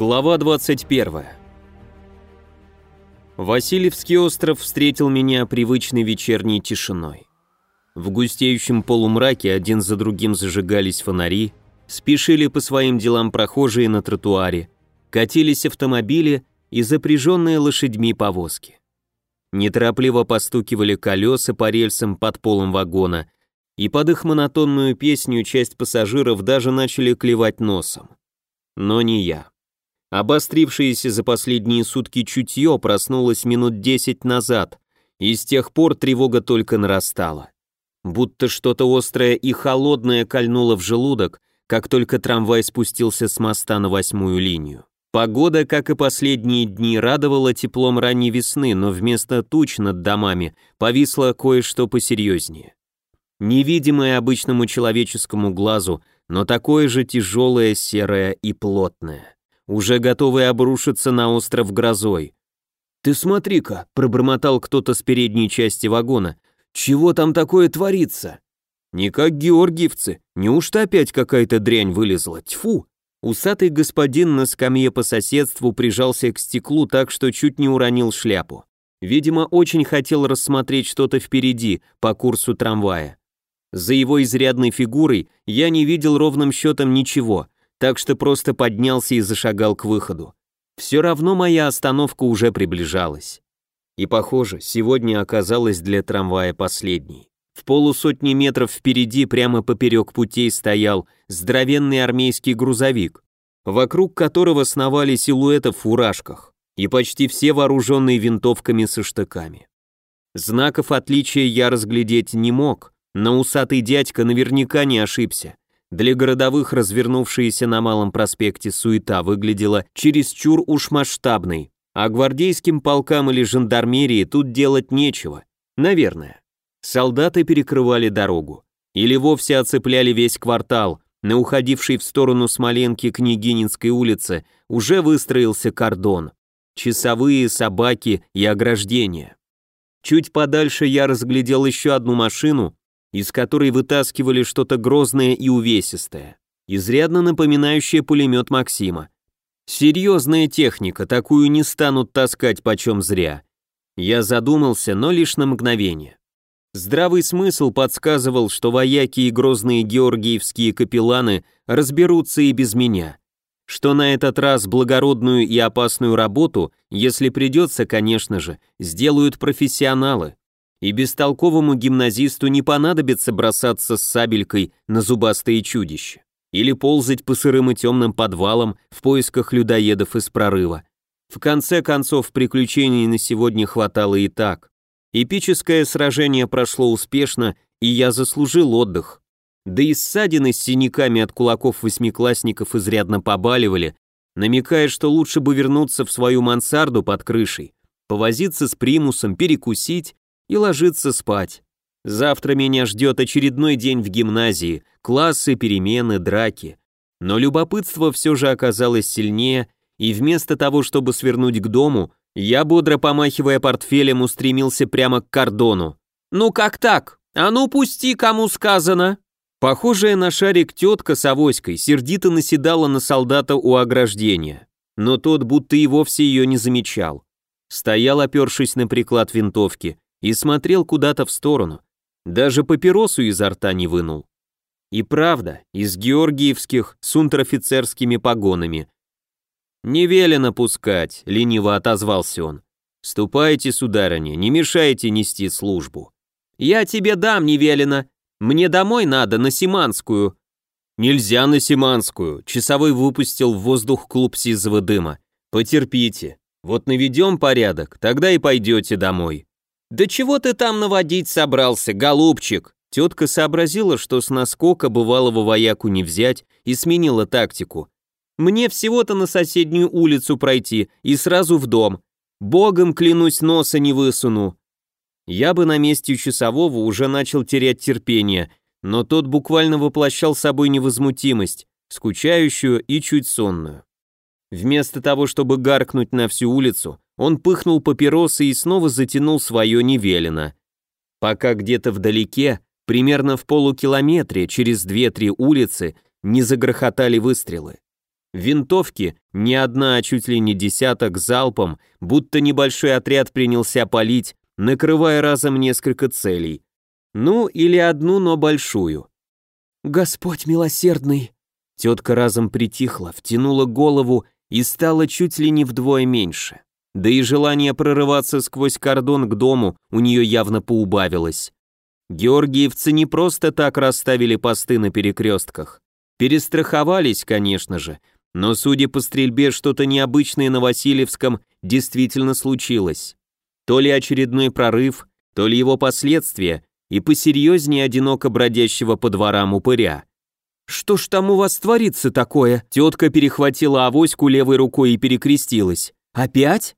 Глава 21. Васильевский остров встретил меня привычной вечерней тишиной. В густеющем полумраке один за другим зажигались фонари, спешили по своим делам прохожие на тротуаре, катились автомобили и запряженные лошадьми повозки. Неторопливо постукивали колеса по рельсам под полом вагона, и под их монотонную песню часть пассажиров даже начали клевать носом. Но не я. Обострившееся за последние сутки чутье проснулось минут десять назад, и с тех пор тревога только нарастала. Будто что-то острое и холодное кольнуло в желудок, как только трамвай спустился с моста на восьмую линию. Погода, как и последние дни, радовала теплом ранней весны, но вместо туч над домами повисло кое-что посерьезнее. Невидимое обычному человеческому глазу, но такое же тяжелое, серое и плотное уже готовый обрушиться на остров грозой. «Ты смотри-ка», — пробормотал кто-то с передней части вагона, «чего там такое творится?» «Не как георгиевцы, неужто опять какая-то дрянь вылезла? Тьфу!» Усатый господин на скамье по соседству прижался к стеклу так, что чуть не уронил шляпу. Видимо, очень хотел рассмотреть что-то впереди, по курсу трамвая. За его изрядной фигурой я не видел ровным счетом ничего, так что просто поднялся и зашагал к выходу. Все равно моя остановка уже приближалась. И, похоже, сегодня оказалась для трамвая последней. В полусотни метров впереди, прямо поперек путей, стоял здоровенный армейский грузовик, вокруг которого сновали силуэты в фуражках, и почти все вооруженные винтовками со штыками. Знаков отличия я разглядеть не мог, но усатый дядька наверняка не ошибся. Для городовых развернувшаяся на Малом проспекте суета выглядела чересчур уж масштабной, а гвардейским полкам или жандармерии тут делать нечего. Наверное. Солдаты перекрывали дорогу. Или вовсе оцепляли весь квартал, на уходившей в сторону Смоленки Княгининской улице уже выстроился кордон. Часовые, собаки и ограждения. Чуть подальше я разглядел еще одну машину, из которой вытаскивали что-то грозное и увесистое, изрядно напоминающее пулемет Максима. Серьезная техника, такую не станут таскать почем зря. Я задумался, но лишь на мгновение. Здравый смысл подсказывал, что вояки и грозные георгиевские капелланы разберутся и без меня. Что на этот раз благородную и опасную работу, если придется, конечно же, сделают профессионалы и бестолковому гимназисту не понадобится бросаться с сабелькой на зубастые чудища или ползать по сырым и темным подвалам в поисках людоедов из прорыва. В конце концов, приключений на сегодня хватало и так. Эпическое сражение прошло успешно, и я заслужил отдых. Да и ссадины с синяками от кулаков восьмиклассников изрядно побаливали, намекая, что лучше бы вернуться в свою мансарду под крышей, повозиться с примусом, перекусить и ложиться спать. Завтра меня ждет очередной день в гимназии, классы, перемены, драки. Но любопытство все же оказалось сильнее, и вместо того, чтобы свернуть к дому, я, бодро помахивая портфелем, устремился прямо к кордону. «Ну как так? А ну пусти, кому сказано!» Похожая на шарик тетка с авоськой сердито наседала на солдата у ограждения, но тот будто и вовсе ее не замечал. Стоял, опершись на приклад винтовки, и смотрел куда-то в сторону, даже папиросу изо рта не вынул. И правда, из георгиевских с унтер-офицерскими погонами. «Не велено пускать», — лениво отозвался он. «Ступайте, сударыня, не мешайте нести службу». «Я тебе дам, не велено. Мне домой надо, на Симанскую». «Нельзя на Симанскую», — часовой выпустил в воздух клуб сизого дыма. «Потерпите. Вот наведем порядок, тогда и пойдете домой». «Да чего ты там наводить собрался, голубчик?» Тетка сообразила, что с наскока бывалого вояку не взять, и сменила тактику. «Мне всего-то на соседнюю улицу пройти и сразу в дом. Богом, клянусь, носа не высуну». Я бы на месте часового уже начал терять терпение, но тот буквально воплощал собой невозмутимость, скучающую и чуть сонную. Вместо того, чтобы гаркнуть на всю улицу, он пыхнул папиросы и снова затянул свое невелено. Пока где-то вдалеке, примерно в полукилометре, через две-три улицы, не загрохотали выстрелы. Винтовки, не одна, а чуть ли не десяток залпом, будто небольшой отряд принялся палить, накрывая разом несколько целей. Ну, или одну, но большую. «Господь милосердный!» Тетка разом притихла, втянула голову и стала чуть ли не вдвое меньше. Да и желание прорываться сквозь кордон к дому у нее явно поубавилось. Георгиевцы не просто так расставили посты на перекрестках. Перестраховались, конечно же, но, судя по стрельбе, что-то необычное на Васильевском действительно случилось. То ли очередной прорыв, то ли его последствия, и посерьезнее одиноко бродящего по дворам упыря. «Что ж там у вас творится такое?» Тетка перехватила авоську левой рукой и перекрестилась. «Опять?»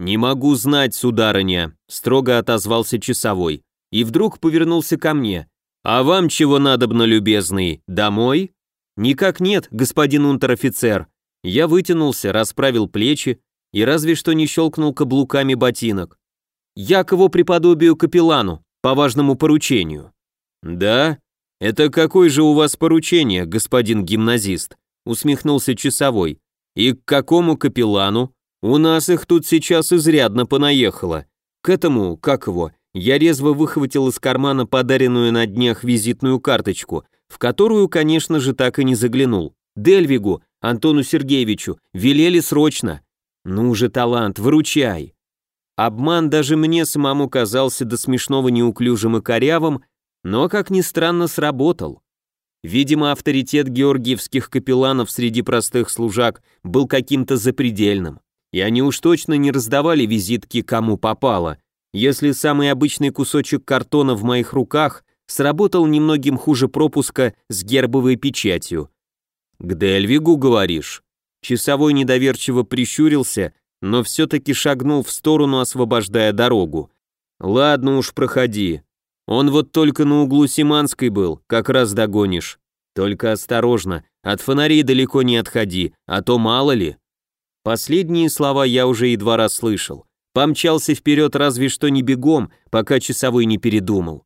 «Не могу знать, сударыня», — строго отозвался часовой. И вдруг повернулся ко мне. «А вам чего надобно, любезный? Домой?» «Никак нет, господин унтер-офицер». Я вытянулся, расправил плечи и разве что не щелкнул каблуками ботинок. «Я к его преподобию капеллану, по важному поручению». «Да? Это какое же у вас поручение, господин гимназист?» усмехнулся часовой. «И к какому капеллану? У нас их тут сейчас изрядно понаехало. К этому, как его, я резво выхватил из кармана подаренную на днях визитную карточку, в которую, конечно же, так и не заглянул. Дельвигу, Антону Сергеевичу, велели срочно. Ну же, талант, выручай. Обман даже мне самому казался до смешного неуклюжим и корявым, но, как ни странно, сработал. Видимо, авторитет георгиевских капелланов среди простых служак был каким-то запредельным, и они уж точно не раздавали визитки кому попало – если самый обычный кусочек картона в моих руках сработал немногим хуже пропуска с гербовой печатью. «К Дельвигу, говоришь?» Часовой недоверчиво прищурился, но все-таки шагнул в сторону, освобождая дорогу. «Ладно уж, проходи. Он вот только на углу Симанской был, как раз догонишь. Только осторожно, от фонарей далеко не отходи, а то мало ли». Последние слова я уже едва расслышал. Помчался вперед разве что не бегом, пока часовой не передумал.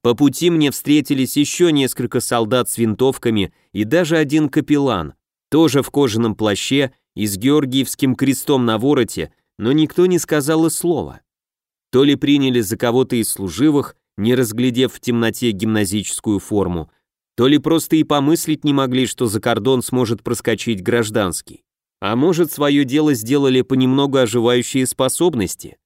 По пути мне встретились еще несколько солдат с винтовками и даже один капеллан, тоже в кожаном плаще и с георгиевским крестом на вороте, но никто не сказал и слова. То ли приняли за кого-то из служивых, не разглядев в темноте гимназическую форму, то ли просто и помыслить не могли, что за кордон сможет проскочить гражданский. А может, свое дело сделали понемногу оживающие способности?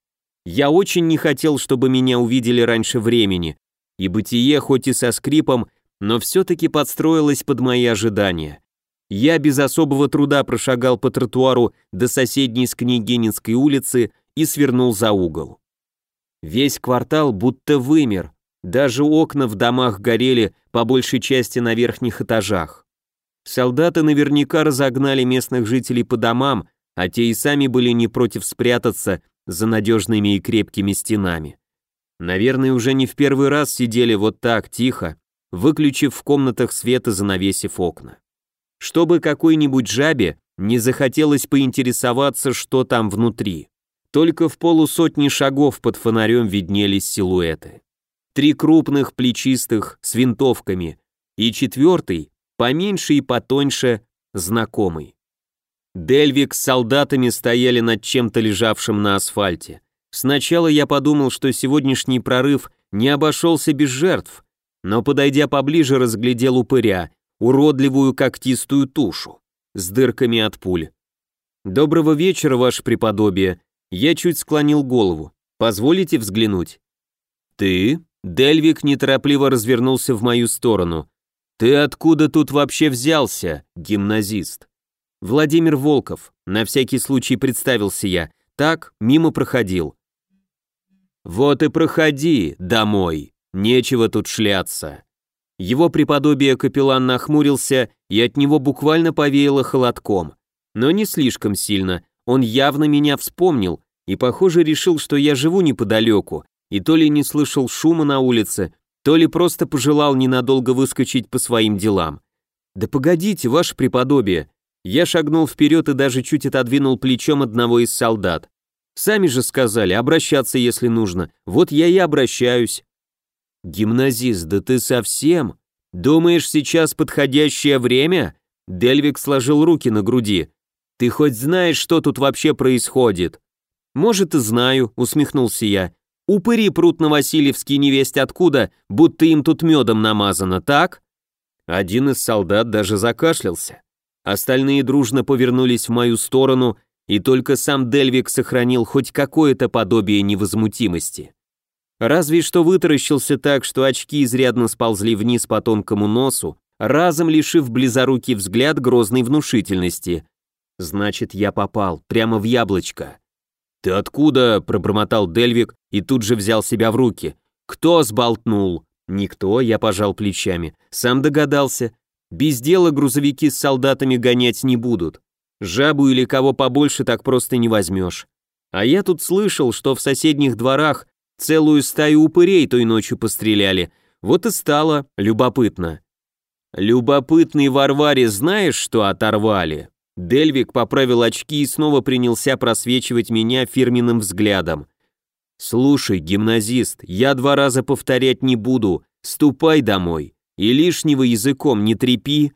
Я очень не хотел, чтобы меня увидели раньше времени, и бытие, хоть и со скрипом, но все-таки подстроилось под мои ожидания. Я без особого труда прошагал по тротуару до соседней с Княгининской улицы и свернул за угол. Весь квартал будто вымер, даже окна в домах горели по большей части на верхних этажах. Солдаты наверняка разогнали местных жителей по домам, а те и сами были не против спрятаться за надежными и крепкими стенами. Наверное, уже не в первый раз сидели вот так, тихо, выключив в комнатах свет и занавесив окна. Чтобы какой-нибудь жабе не захотелось поинтересоваться, что там внутри. Только в полусотни шагов под фонарем виднелись силуэты. Три крупных, плечистых, с винтовками, и четвертый, поменьше и потоньше, знакомый. Дельвик с солдатами стояли над чем-то лежавшим на асфальте. Сначала я подумал, что сегодняшний прорыв не обошелся без жертв, но, подойдя поближе, разглядел упыря, уродливую когтистую тушу, с дырками от пуль. «Доброго вечера, ваше преподобие!» Я чуть склонил голову. «Позволите взглянуть?» «Ты?» Дельвик неторопливо развернулся в мою сторону. «Ты откуда тут вообще взялся, гимназист?» «Владимир Волков», на всякий случай представился я. Так, мимо проходил. «Вот и проходи домой, нечего тут шляться». Его преподобие капеллан нахмурился, и от него буквально повеяло холодком. Но не слишком сильно, он явно меня вспомнил и, похоже, решил, что я живу неподалеку, и то ли не слышал шума на улице, то ли просто пожелал ненадолго выскочить по своим делам. «Да погодите, ваше преподобие!» Я шагнул вперед и даже чуть отодвинул плечом одного из солдат. «Сами же сказали, обращаться, если нужно. Вот я и обращаюсь». «Гимназист, да ты совсем? Думаешь, сейчас подходящее время?» Дельвик сложил руки на груди. «Ты хоть знаешь, что тут вообще происходит?» «Может, и знаю», — усмехнулся я. «Упыри прут на Васильевский невесть откуда, будто им тут медом намазано, так?» Один из солдат даже закашлялся. Остальные дружно повернулись в мою сторону, и только сам Дельвик сохранил хоть какое-то подобие невозмутимости. Разве что вытаращился так, что очки изрядно сползли вниз по тонкому носу, разом лишив близорукий взгляд грозной внушительности. Значит, я попал, прямо в яблочко. «Ты откуда?» – пробормотал Дельвик и тут же взял себя в руки. «Кто сболтнул?» «Никто», – я пожал плечами. «Сам догадался. Без дела грузовики с солдатами гонять не будут. Жабу или кого побольше так просто не возьмешь. А я тут слышал, что в соседних дворах Целую стаю упырей той ночью постреляли. Вот и стало любопытно. Любопытный Варваре знаешь, что оторвали? Дельвик поправил очки и снова принялся просвечивать меня фирменным взглядом. «Слушай, гимназист, я два раза повторять не буду, ступай домой и лишнего языком не трепи».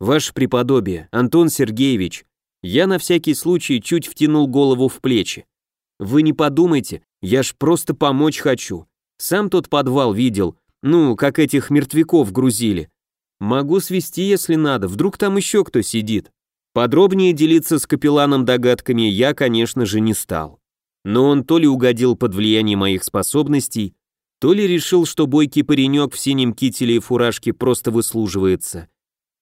«Ваше преподобие, Антон Сергеевич», я на всякий случай чуть втянул голову в плечи. «Вы не подумайте, я ж просто помочь хочу. Сам тот подвал видел, ну, как этих мертвяков грузили. Могу свести, если надо, вдруг там еще кто сидит. Подробнее делиться с капелланом догадками я, конечно же, не стал. Но он то ли угодил под влияние моих способностей, то ли решил, что бойкий паренек в синем кителе и фуражке просто выслуживается.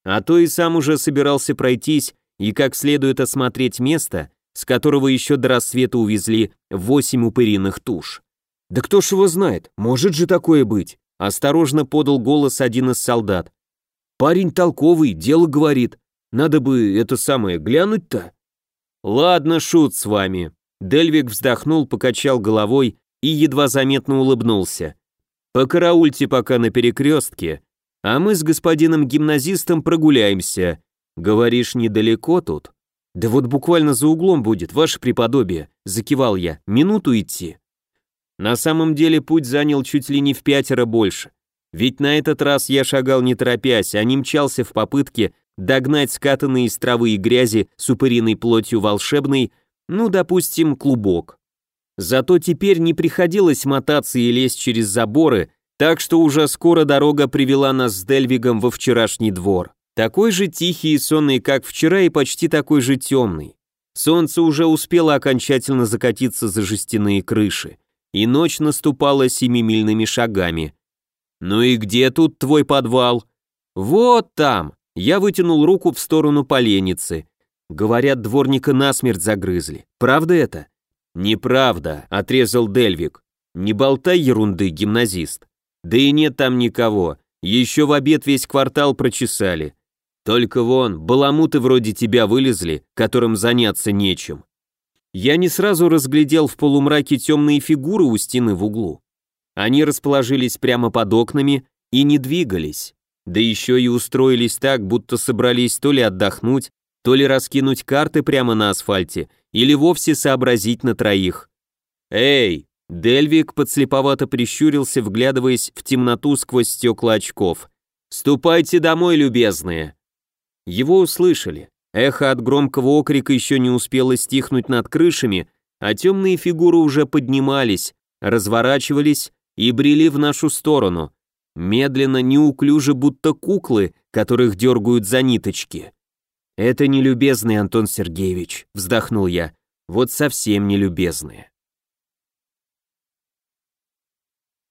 А то и сам уже собирался пройтись и как следует осмотреть место, с которого еще до рассвета увезли восемь упыриных туш. «Да кто ж его знает, может же такое быть?» Осторожно подал голос один из солдат. «Парень толковый, дело говорит. Надо бы это самое глянуть-то». «Ладно, шут с вами». Дельвик вздохнул, покачал головой и едва заметно улыбнулся. «Покараульте пока на перекрестке, а мы с господином гимназистом прогуляемся. Говоришь, недалеко тут?» «Да вот буквально за углом будет, ваше преподобие», — закивал я, — «минуту идти». На самом деле путь занял чуть ли не в пятеро больше. Ведь на этот раз я шагал не торопясь, а не мчался в попытке догнать скатанные из травы и грязи с упыриной плотью волшебный, ну, допустим, клубок. Зато теперь не приходилось мотаться и лезть через заборы, так что уже скоро дорога привела нас с Дельвигом во вчерашний двор. Такой же тихий и сонный, как вчера, и почти такой же темный. Солнце уже успело окончательно закатиться за жестяные крыши, и ночь наступала семимильными шагами. «Ну и где тут твой подвал?» «Вот там!» Я вытянул руку в сторону поленницы. Говорят, дворника насмерть загрызли. Правда это? Неправда, отрезал Дельвик. Не болтай ерунды, гимназист. Да и нет там никого. Еще в обед весь квартал прочесали. Только вон, баламуты вроде тебя вылезли, которым заняться нечем. Я не сразу разглядел в полумраке темные фигуры у стены в углу. Они расположились прямо под окнами и не двигались. Да еще и устроились так, будто собрались то ли отдохнуть, то ли раскинуть карты прямо на асфальте, или вовсе сообразить на троих. «Эй!» Дельвик подслеповато прищурился, вглядываясь в темноту сквозь стекла очков. «Ступайте домой, любезные!» Его услышали. Эхо от громкого окрика еще не успело стихнуть над крышами, а темные фигуры уже поднимались, разворачивались и брели в нашу сторону. Медленно, неуклюже, будто куклы, которых дергают за ниточки. «Это нелюбезные, Антон Сергеевич», — вздохнул я. «Вот совсем нелюбезные».